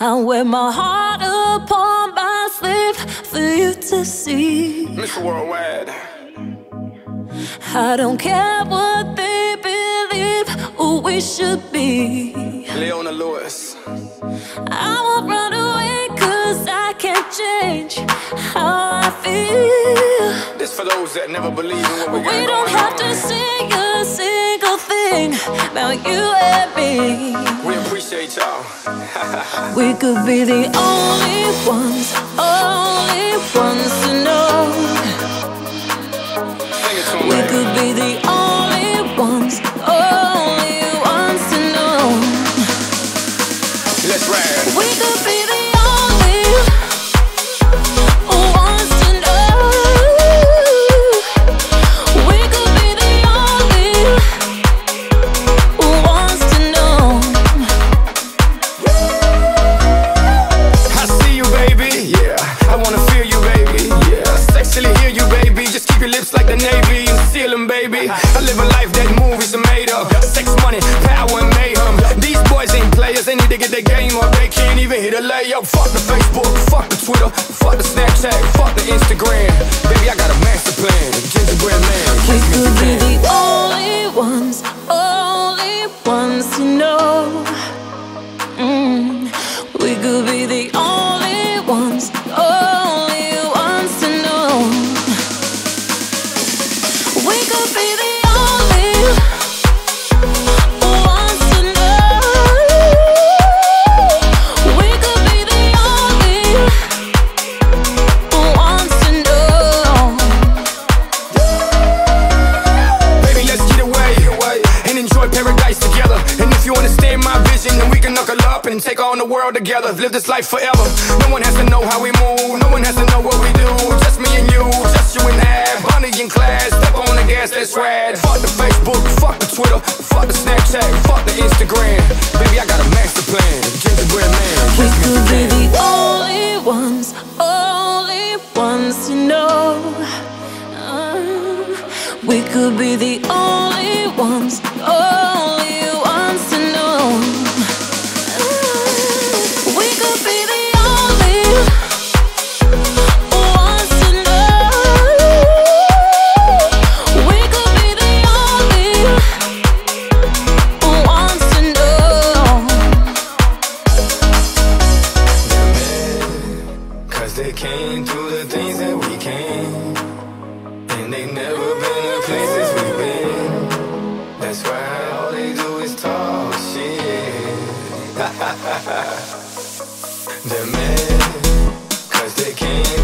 I wear my heart upon my sleeve for you to see. Mr. Worldwide. I don't care what they believe who we should be. Leona Lewis. I won't run away cause I can't change how I feel. For those that never believe in what we got We don't have to sing a single thing about you and me. We appreciate y'all. We could be the only ones, only ones to know. Sing it to 'em, We could be the can't even hit a layup. Fuck the Facebook, fuck the Twitter, fuck the Snapchat, fuck the Instagram. Baby, I got a master plan. Gingerbread man. We could be the only ones, only ones to know. Paradise together. And if you understand my vision, then we can knuckle up and take on the world together. Live this life forever. No one has to know how we move. No one has to know what we do. Just me and you, just you and I. Bonnie in class, step on the gas, that's rad. Fuck the Facebook, fuck the Twitter, fuck the Snapchat, fuck the Instagram. Baby, I got a master plan. Gingerbread man. We could be the only ones, only ones to know. Uh, we could be the only ones, they can't do the things that we can. And they never been the places we've been. That's why all they do is talk shit. They're mad, cause they can't.